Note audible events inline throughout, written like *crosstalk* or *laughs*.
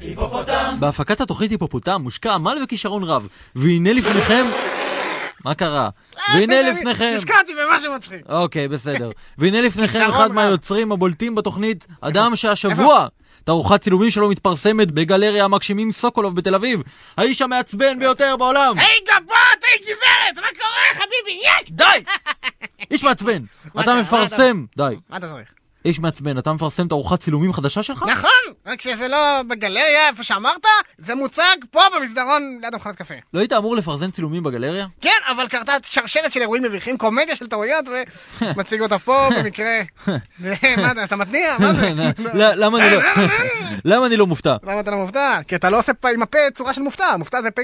היפופוטם! בהפקת התוכנית היפופוטם מושקע עמל וכישרון רב, והנה לפניכם... מה קרה? והנה לפניכם... נזכרתי במשהו מצחיק. אוקיי, בסדר. והנה לפניכם אחד. מהיוצרים הבולטים בתוכנית, אדם שהשבוע... תערוכת צילומים שלו מתפרסמת בגלריה המגשימים סוקולוב בתל אביב. האיש המעצבן ביותר בעולם. היי גבות, היי גברת, מה קורה חביבי? יק! די! איש מעצבן. אתה- מפרסם... די. מה אתה צריך? איש מעצבן, אתה מפרסם תערוכת צילומים חדשה שלך? נכון, רק שזה לא בגלריה איפה שאמרת, זה מוצג פה במסדרון ליד המכונת קפה. לא היית אמור לפרסם צילומים בגלריה? כן, אבל קרתה שרשרת של אירועים מביכים, קומדיה של טעויות, ומציג אותה פה *laughs* במקרה. מה זה, אתה מתניע? מה זה? *laughs* ל- למה אני לא... *laughs* למה אני לא מופתע? למה אתה לא מופתע? כי אתה לא עושה עם הפה צורה של מופתע, מופתע זה פה,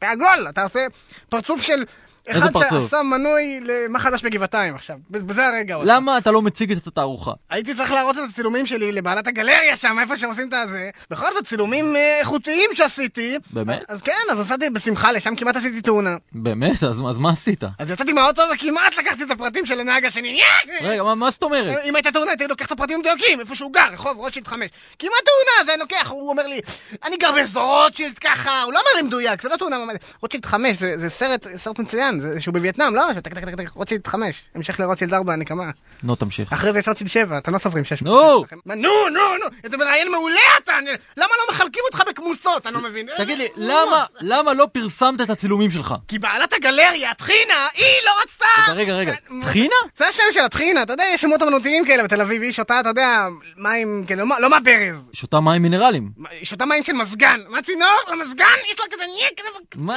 עגול, אתה עושה פרצוף של אחד? שעשה מנוי למה חדש בגבעתיים עכשיו, בזה הרגע. למה אתה לא מציג את התערוכה? הייתי צריך להראות את הצילומים שלי לבעלת הגלריה שם, איפה שעושים את הזה. בכל זאת, צילומים אה, איכותיים שעשיתי. באמת? אז כן, אז נסעתי בשמחה לשם, כמעט עשיתי תאונה. באמת? אז אז מה עשית? אז יצאתי מהאוטו וכמעט לקחתי את הפרטים של הנהג השני. רגע, מה- מה זאת אומרת? אם הייתה תאונה הייתי לוקח את הפרטים המדויקים, איפה שהוא גר, רחוב רוטשילד 5. כמעט תאונה, זה אני לוקח, הוא אומר לי, אני גר באזור רוטשילד ככה, הוא לא אומר לי מדויק, זה לא תאונה. רוטשילד 5 זה זה סרט סרט מצוין, זה שהוא בווייטנאם, לא? טק, טק, טק, טק, רוטשילד 5, המשך לרוטשילד 4, הנקמה. נו, תמשיך. אחרי זה יש רוטשילד 7, אתם לא סופרים 6. נו! מה, נו, נו, נו, איזה מראיין מעולה אתה, למה לא מחלקים אותך בכמוסות, אני לא מבין. תגיד לי, למה, למה לא פרסמת את הצילומים שלך? כי בעלת הגלריה, טחינה, היא לא רצתה! רגע, רגע. כן, טחינה? זה השם שלה, טחינה, אתה יודע, יש שמות אמנותיים כאלה בתל אביב, היא שותה, אתה יודע, מים, כאילו, לא- לא מהברז. שותה מים מינרלים. מה, שותה מים של מזגן. מה צינור? למזגן? יש לה כזה כזה... מה?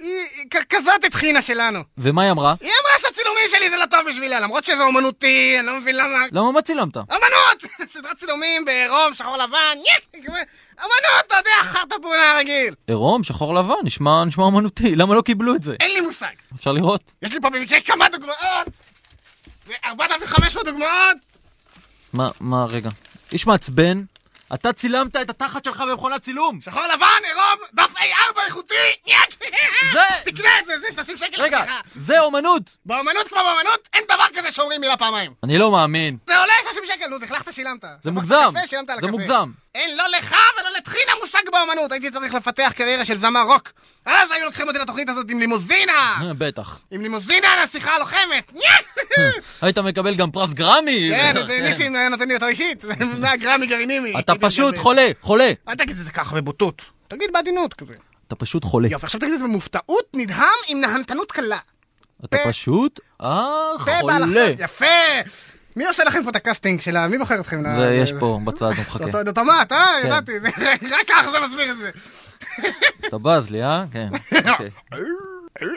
*laughs* כזאת טחינה שלנו. ומה היא אמרה? היא אמרה שהצילומים שלי זה לא טוב בשבילה, למרות שזה אומנותי, אני לא מבין למה... למה מה צילמת? אמנות! *laughs* סדרת צילומים בעירום, שחור לבן, *laughs* ניק! אמנות, אתה יודע, חרטה פעולה רגיל. עירום, שחור לבן, נשמע נשמע אומנותי, למה לא קיבלו את זה? אין לי מושג. אפשר לראות? יש לי פה במקרה כמה דוגמאות. ו-4,500 דוגמאות. מה, מה, רגע. איש מעצבן, אתה צילמת את התחת שלך במכונת צילום! שחור לבן, עירום, דף A4 איכותי, ניק! זה- תקנה את זה, זה 30 שקל רגע. זה אומנות! באמנות כמו באמנות, אין דבר כזה שאומרים מילה פעמיים. אני לא מאמין. זה עולה 30 שקל, נו, תחלכת, שילמת. זה מוגזם. קפה, שילמת על זה הקפה. מוגזם. אין לא לך ולא לטחינה מושג באמנות. הייתי צריך לפתח קריירה של זמר רוק. אז היו לוקחים אותי לתוכנית הזאת עם לימוזינה. אה, בטח. עם לימוזינה לשיחה הלוחמת. *laughs* היית מקבל גם פרס גרמי! כן, ניסים *laughs* נותן לי אותו אישית. *laughs* 100 גרם מגרעינימי. אתה פשוט חולה, חולה. אל תגיד את זה ככה בבוטות. תגיד בעדינות כזה. אתה פשוט חולה. יופי, עכשיו תגיד את זה במופתעות, נדהם עם נהנתנות קלה. אתה פשוך אה, חולה. יפה! מי עושה לכם פה את הקאסטינג שלה? מי בוחר אתכם? זה יש פה בצד, הוא מחכה. אותו אוטומט, אה? כן. ידעתי, זה- *laughs* רק ככה זה מסביר את זה. אתה בז לי, אה? כן. *laughs* אוקיי.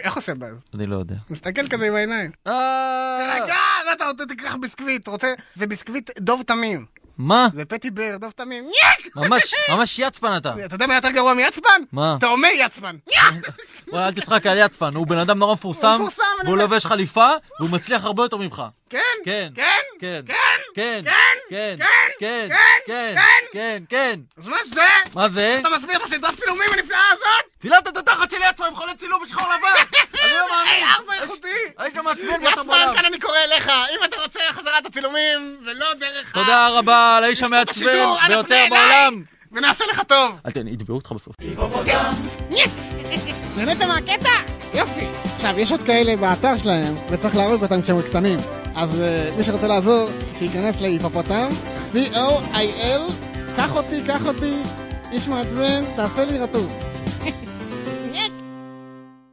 איך עושה בז? אני לא יודע. מסתכל כזה עם העיניים. אה, רגע, אתה רוצה? תיקח ביסקוויט, רוצה? זה ביסקוויט דוב תמים. מה? זה פטי בר, דוב תמים. ניק! ממש, ממש יצפן אתה. אתה יודע מה יותר גרוע מיצפן? מה? תאומי יצפן. ניק! וואלה, אל תצחק על יצפן, הוא בן אדם נורא מפורסם, והוא. לובש חליפה, והוא מצליח הרבה יותר ממך. כן? כן. כן? כן. כן? כן. כן? כן. כן? כן. כן? כן. כן. כן. אז מה זה? מה זה? אתה מסביר את הסדרת צילומים הנפלאה הזאת? צילמת את התחת של יצפן עם חולה צילום בשחור לבן! אני לא מאמין! ארבע איכותי! האיש המעצבן ביותר יצמן, בעולם! כאן אני קורא אליך, אם אתה חזרת הצילומים, ולא דרך ה... תודה רבה לאיש המעצבן ביותר. בעולם! ונעשה לך טוב. אל תן, יתבעו אותך בסוף. נהנית מהקטע? יופי. עכשיו, יש עוד כאלה באתר שלהם, וצריך להרוג אותם כשהם קטנים. אז אה, מי שרוצה לעזור, שייכנס להיפופוטם, C-O-I-L, קח אותי, קח אותי, איש מעצבן, תעשה לי רטוב.